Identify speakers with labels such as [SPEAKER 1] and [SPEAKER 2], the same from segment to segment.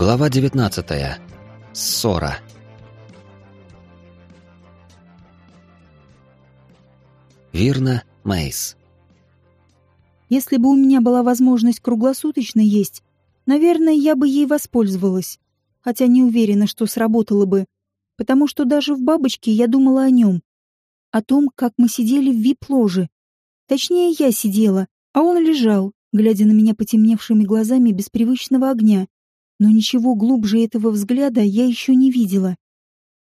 [SPEAKER 1] Глава 19. Ссора. Вирна Мейс.
[SPEAKER 2] Если бы у меня была возможность круглосуточно есть, наверное, я бы ей воспользовалась. Хотя не уверена, что сработало бы. Потому что даже в бабочке я думала о нем. О том, как мы сидели в вип-ложе. Точнее, я сидела, а он лежал, глядя на меня потемневшими глазами без привычного огня. Но ничего глубже этого взгляда я еще не видела.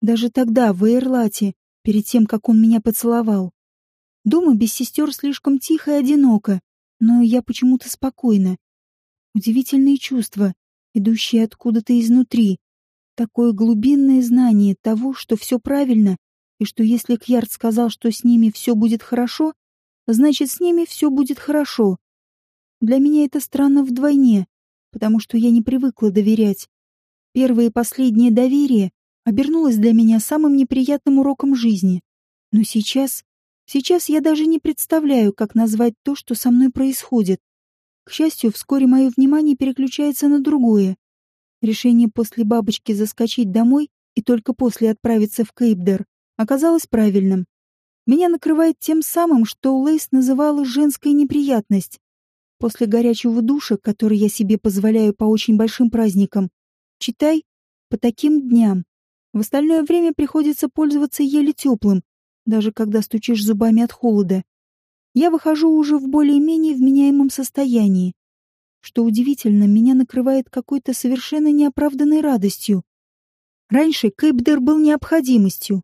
[SPEAKER 2] Даже тогда, в Эйрлате, перед тем, как он меня поцеловал. Дома без сестер слишком тихо и одиноко, но я почему-то спокойна. Удивительные чувства, идущие откуда-то изнутри. Такое глубинное знание того, что все правильно, и что если Кьярд сказал, что с ними все будет хорошо, значит, с ними все будет хорошо. Для меня это странно вдвойне, потому что я не привыкла доверять. Первое и последнее доверие обернулось для меня самым неприятным уроком жизни. Но сейчас, сейчас я даже не представляю, как назвать то, что со мной происходит. К счастью, вскоре мое внимание переключается на другое. Решение после бабочки заскочить домой и только после отправиться в Кейпдер оказалось правильным. Меня накрывает тем самым, что Лейс называла женской неприятность. После горячего душа, который я себе позволяю по очень большим праздникам, читай по таким дням. В остальное время приходится пользоваться еле теплым, даже когда стучишь зубами от холода. Я выхожу уже в более-менее вменяемом состоянии. Что удивительно, меня накрывает какой-то совершенно неоправданной радостью. Раньше Кейпдер был необходимостью.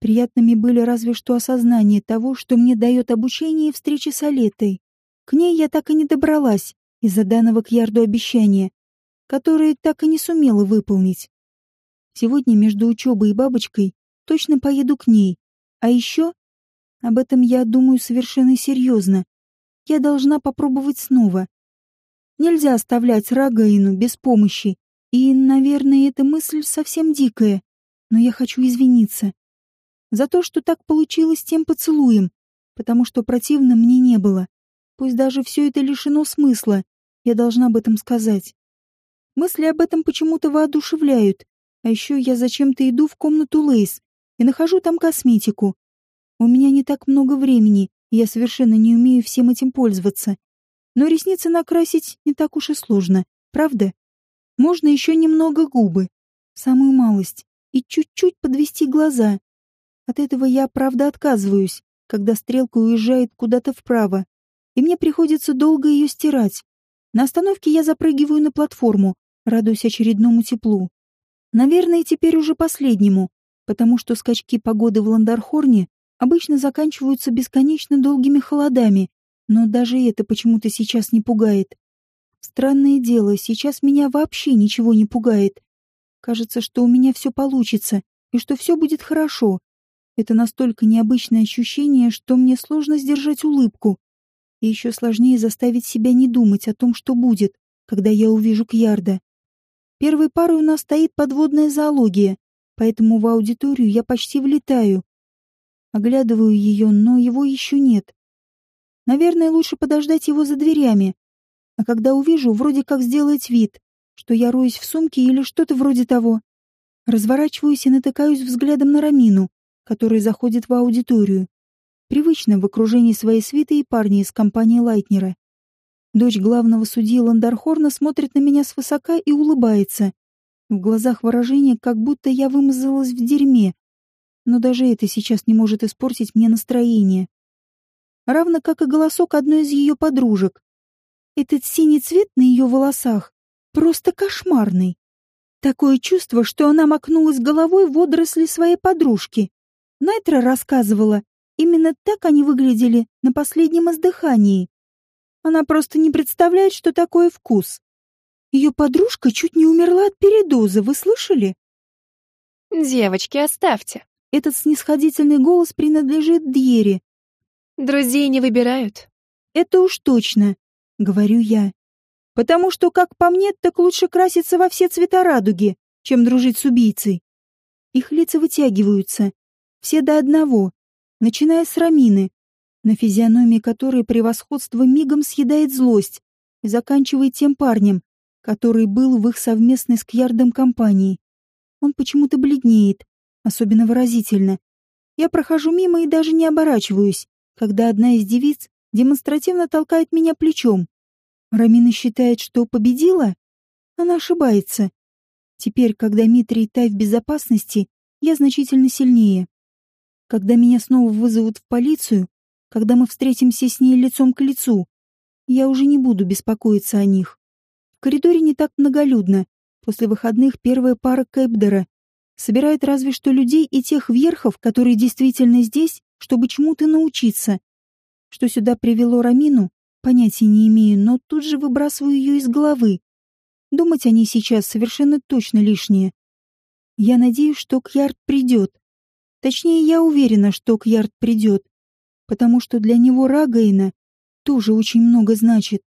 [SPEAKER 2] Приятными были разве что осознание того, что мне дает обучение и встречи с Олетой. К ней я так и не добралась из-за данного к Ярду обещания, которое так и не сумела выполнить. Сегодня между учебой и бабочкой точно поеду к ней. А еще, об этом я думаю совершенно серьезно, я должна попробовать снова. Нельзя оставлять Рагаину без помощи, и, наверное, эта мысль совсем дикая, но я хочу извиниться. За то, что так получилось тем поцелуем, потому что противно мне не было. Пусть даже все это лишено смысла, я должна об этом сказать. Мысли об этом почему-то воодушевляют. А еще я зачем-то иду в комнату Лейс и нахожу там косметику. У меня не так много времени, и я совершенно не умею всем этим пользоваться. Но ресницы накрасить не так уж и сложно, правда? Можно еще немного губы, самую малость, и чуть-чуть подвести глаза. От этого я, правда, отказываюсь, когда стрелка уезжает куда-то вправо и мне приходится долго ее стирать. На остановке я запрыгиваю на платформу, радуясь очередному теплу. Наверное, теперь уже последнему, потому что скачки погоды в Ландархорне обычно заканчиваются бесконечно долгими холодами, но даже это почему-то сейчас не пугает. Странное дело, сейчас меня вообще ничего не пугает. Кажется, что у меня все получится, и что все будет хорошо. Это настолько необычное ощущение, что мне сложно сдержать улыбку. И еще сложнее заставить себя не думать о том, что будет, когда я увижу Кьярда. Первой парой у нас стоит подводная зоология, поэтому в аудиторию я почти влетаю. Оглядываю ее, но его еще нет. Наверное, лучше подождать его за дверями. А когда увижу, вроде как сделать вид, что я роюсь в сумке или что-то вроде того. Разворачиваюсь и натыкаюсь взглядом на Рамину, который заходит в аудиторию. Привычно в окружении своей свиты и парней из компании Лайтнера. Дочь главного судьи Ландархорна смотрит на меня свысока и улыбается. В глазах выражение, как будто я вымазалась в дерьме. Но даже это сейчас не может испортить мне настроение. Равно как и голосок одной из ее подружек. Этот синий цвет на ее волосах просто кошмарный. Такое чувство, что она макнулась головой в водоросли своей подружки. Найтра рассказывала, Именно так они выглядели на последнем издыхании. Она просто не представляет, что такое вкус. Ее подружка чуть не умерла от передоза, вы слышали?
[SPEAKER 3] «Девочки, оставьте».
[SPEAKER 2] Этот снисходительный голос принадлежит Дьере.
[SPEAKER 3] «Друзей не выбирают».
[SPEAKER 2] «Это уж точно», — говорю я. «Потому что, как по мне, так лучше краситься во все цвета радуги, чем дружить с убийцей». Их лица вытягиваются, все до одного, начиная с Рамины, на физиономии которой превосходство мигом съедает злость, и заканчивая тем парнем, который был в их совместной с Кьярдом компании. Он почему-то бледнеет, особенно выразительно. Я прохожу мимо и даже не оборачиваюсь, когда одна из девиц демонстративно толкает меня плечом. Рамина считает, что победила? Она ошибается. Теперь, когда Митри и Тай в безопасности, я значительно сильнее. Когда меня снова вызовут в полицию, когда мы встретимся с ней лицом к лицу, я уже не буду беспокоиться о них. В коридоре не так многолюдно. После выходных первая пара Кэпдера собирает разве что людей и тех верхов, которые действительно здесь, чтобы чему-то научиться. Что сюда привело Рамину, понятия не имею, но тут же выбрасываю ее из головы. Думать о ней сейчас совершенно точно лишнее. Я надеюсь, что Кьярд придет. Точнее, я уверена, что Кьярд придет, потому что для него Рагайна тоже очень много значит,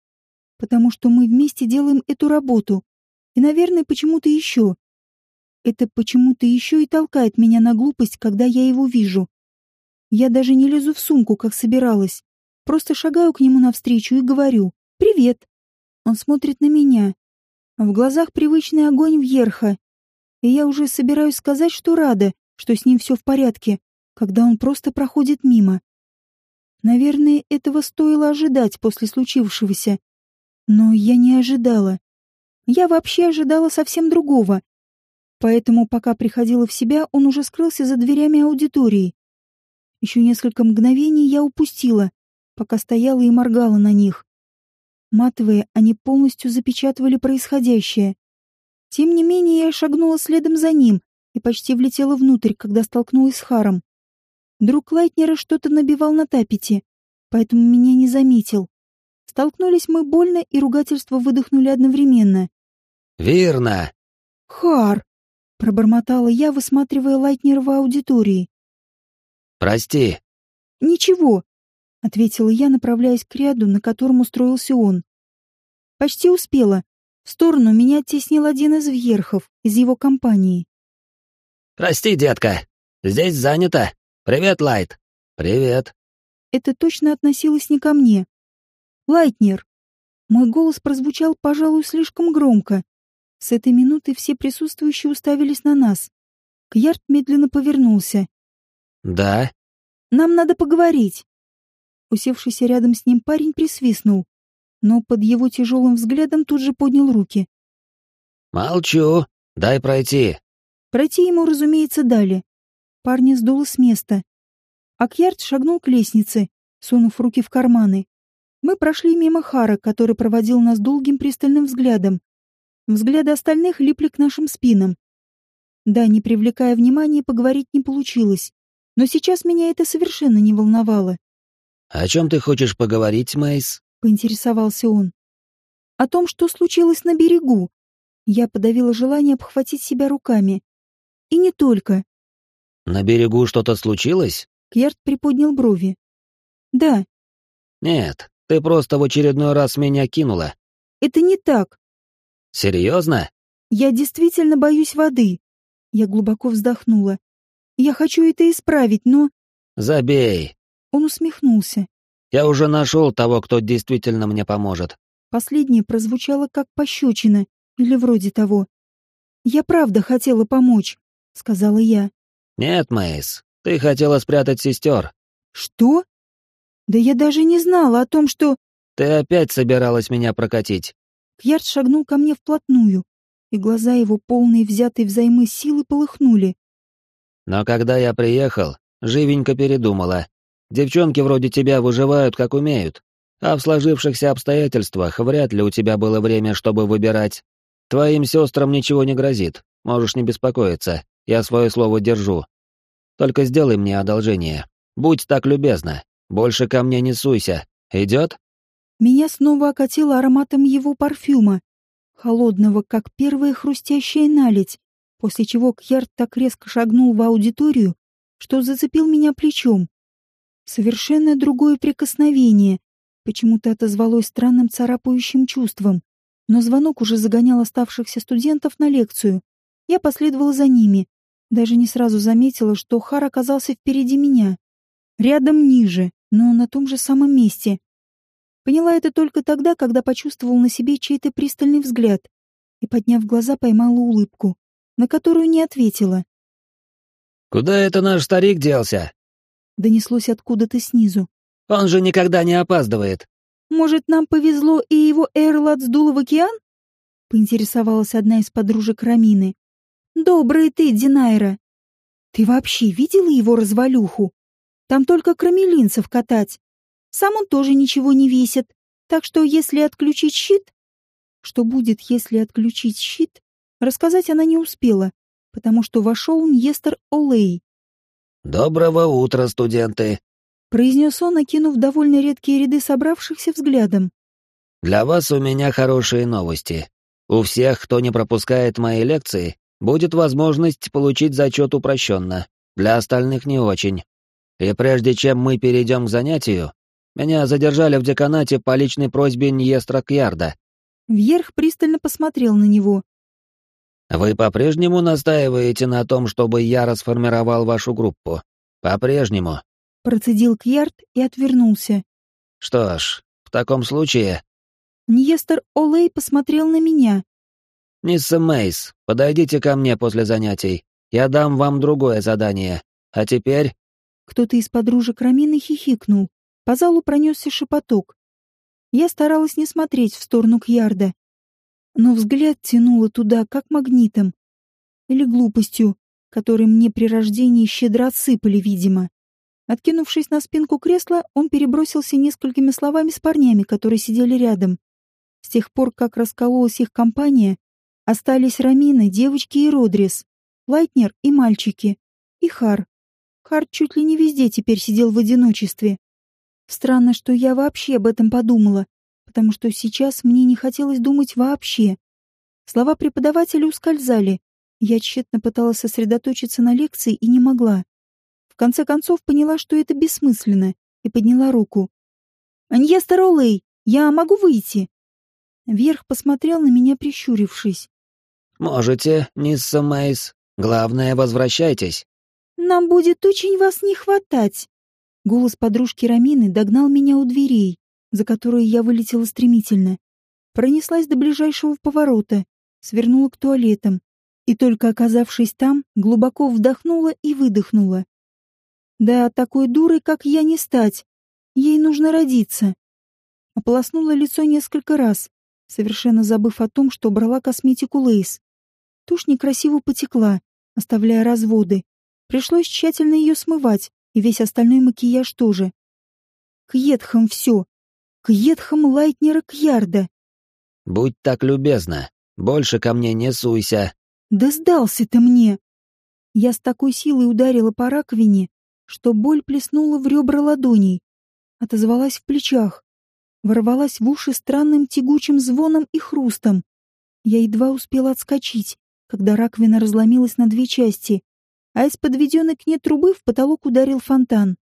[SPEAKER 2] потому что мы вместе делаем эту работу, и, наверное, почему-то еще. Это почему-то еще и толкает меня на глупость, когда я его вижу. Я даже не лезу в сумку, как собиралась. Просто шагаю к нему навстречу и говорю «Привет». Он смотрит на меня. В глазах привычный огонь вверха. И я уже собираюсь сказать, что рада, что с ним все в порядке, когда он просто проходит мимо. Наверное, этого стоило ожидать после случившегося. Но я не ожидала. Я вообще ожидала совсем другого. Поэтому, пока приходила в себя, он уже скрылся за дверями аудитории. Еще несколько мгновений я упустила, пока стояла и моргала на них. Матовые, они полностью запечатывали происходящее. Тем не менее, я шагнула следом за ним и почти влетела внутрь, когда столкнулась с Харом. Друг Лайтнера что-то набивал на тапете, поэтому меня не заметил. Столкнулись мы больно, и ругательство выдохнули одновременно.
[SPEAKER 1] «Верно!»
[SPEAKER 2] «Хар!» — пробормотала я, высматривая Лайтнера в аудитории.
[SPEAKER 1] «Прости!»
[SPEAKER 2] «Ничего!» — ответила я, направляясь к ряду, на котором устроился он. «Почти успела. В сторону меня оттеснил один из вьерхов из его компании.
[SPEAKER 1] «Прости, детка. Здесь занято. Привет, Лайт». «Привет».
[SPEAKER 2] Это точно относилось не ко мне. «Лайтнер». Мой голос прозвучал, пожалуй, слишком громко. С этой минуты все присутствующие уставились на нас. Кьярд медленно повернулся.
[SPEAKER 1] «Да?»
[SPEAKER 2] «Нам надо поговорить». Усевшийся рядом с ним парень присвистнул, но под его тяжелым взглядом тут же поднял руки.
[SPEAKER 1] «Молчу. Дай пройти».
[SPEAKER 2] Пройти ему, разумеется, дали. Парня сдуло с места. Акьярд шагнул к лестнице, сунув руки в карманы. Мы прошли мимо Хара, который проводил нас долгим пристальным взглядом. Взгляды остальных липли к нашим спинам. Да, не привлекая внимания, поговорить не получилось. Но сейчас меня это совершенно не волновало.
[SPEAKER 1] «О чем ты хочешь поговорить, Мейс?»
[SPEAKER 2] — поинтересовался он. «О том, что случилось на берегу». Я подавила желание обхватить себя руками. И не только.
[SPEAKER 1] «На берегу что-то случилось?»
[SPEAKER 2] Кьярд приподнял брови. «Да».
[SPEAKER 1] «Нет, ты просто в очередной раз меня кинула».
[SPEAKER 2] «Это не так».
[SPEAKER 1] «Серьезно?»
[SPEAKER 2] «Я действительно боюсь воды». Я глубоко вздохнула. «Я хочу это исправить, но...»
[SPEAKER 1] «Забей».
[SPEAKER 2] Он усмехнулся.
[SPEAKER 1] «Я уже нашел того, кто действительно мне поможет».
[SPEAKER 2] Последнее прозвучало как пощечина, или вроде того. «Я правда хотела помочь», — сказала я.
[SPEAKER 1] «Нет, Мэйс, ты хотела спрятать сестер».
[SPEAKER 2] «Что? Да я даже не знала о том, что...»
[SPEAKER 1] «Ты опять собиралась меня прокатить».
[SPEAKER 2] Кьярд шагнул ко мне вплотную, и глаза его, полные взятой взаймы силы, полыхнули.
[SPEAKER 1] «Но когда я приехал, живенько передумала. Девчонки вроде тебя выживают, как умеют. А в сложившихся обстоятельствах вряд ли у тебя было время, чтобы выбирать. Твоим сестрам ничего не грозит, можешь не беспокоиться, я свое слово держу. Только сделай мне одолжение. Будь так любезна. Больше ко мне не суйся. Идет?
[SPEAKER 2] Меня снова окатило ароматом его парфюма, холодного, как первая хрустящая наледь, после чего Кьярд так резко шагнул в аудиторию, что зацепил меня плечом. Совершенно другое прикосновение почему-то отозвалось странным царапающим чувством, но звонок уже загонял оставшихся студентов на лекцию. Я последовала за ними, даже не сразу заметила, что Хар оказался впереди меня. Рядом ниже, но на том же самом месте. Поняла это только тогда, когда почувствовал на себе чей-то пристальный взгляд. и, подняв глаза, поймала улыбку, на которую не ответила.
[SPEAKER 1] «Куда это наш старик делся?»
[SPEAKER 2] Донеслось откуда-то снизу.
[SPEAKER 1] «Он же никогда не опаздывает».
[SPEAKER 2] «Может, нам повезло, и его Эрлад сдуло в океан?» Поинтересовалась одна из подружек Рамины. «Добрый ты, Динайра! Ты вообще видела его развалюху? Там только крамелинцев катать. Сам он тоже ничего не весит, так что если отключить щит...» Что будет, если отключить щит, рассказать она не успела, потому что вошел Ньестер Олей.
[SPEAKER 1] «Доброго утра, студенты!»
[SPEAKER 2] — произнес он, окинув довольно редкие ряды собравшихся взглядом.
[SPEAKER 1] «Для вас у меня хорошие новости. У всех, кто не пропускает мои лекции, будет возможность получить зачет упрощенно, для остальных не очень. И прежде чем мы перейдем к занятию, меня задержали в деканате по личной просьбе Ньестра Кьярда.
[SPEAKER 2] Вверх пристально посмотрел на него.
[SPEAKER 1] Вы по-прежнему настаиваете на том, чтобы я расформировал вашу группу? По-прежнему.
[SPEAKER 2] Процедил Кьярд и отвернулся.
[SPEAKER 1] Что ж, в таком случае...
[SPEAKER 2] Ньестер Олей посмотрел на меня.
[SPEAKER 1] «Мисс Мейс, подойдите ко мне после занятий. Я дам вам другое задание. А теперь...»
[SPEAKER 2] Кто-то из подружек Рамины хихикнул. По залу пронесся шепоток. Я старалась не смотреть в сторону Кьярда, но взгляд тянуло туда, как магнитом. Или глупостью, которой мне при рождении щедро отсыпали, видимо. Откинувшись на спинку кресла, он перебросился несколькими словами с парнями, которые сидели рядом. С тех пор, как раскололась их компания, остались Рамина, девочки и Родрис, Лайтнер и мальчики, и Хар. Хар чуть ли не везде теперь сидел в одиночестве. Странно, что я вообще об этом подумала, потому что сейчас мне не хотелось думать вообще. Слова преподавателя ускользали. Я тщетно пыталась сосредоточиться на лекции и не могла. В конце концов поняла, что это бессмысленно, и подняла руку. «Анье Старолей, я могу выйти?» Вверх посмотрел на меня, прищурившись.
[SPEAKER 1] «Можете, мисс Мейс. Главное, возвращайтесь».
[SPEAKER 2] «Нам будет очень вас не хватать». Голос подружки Рамины догнал меня у дверей за которую я вылетела стремительно. Пронеслась до ближайшего поворота, свернула к туалетам и, только оказавшись там, глубоко вдохнула и выдохнула. Да, такой дурой, как я, не стать. Ей нужно родиться. Ополоснула лицо несколько раз, совершенно забыв о том, что брала косметику Лейс. Тушь некрасиво потекла, оставляя разводы. Пришлось тщательно ее смывать, и весь остальной макияж тоже. К едхам все, к едхам Лайтнера Кьярда.
[SPEAKER 1] «Будь так любезна, больше ко мне не суйся».
[SPEAKER 2] «Да сдался ты мне!» Я с такой силой ударила по раковине, что боль плеснула в ребра ладоней, отозвалась в плечах, ворвалась в уши странным тягучим звоном и хрустом. Я едва успела отскочить, когда раковина разломилась на две части, а из подведенной к ней трубы в потолок ударил фонтан.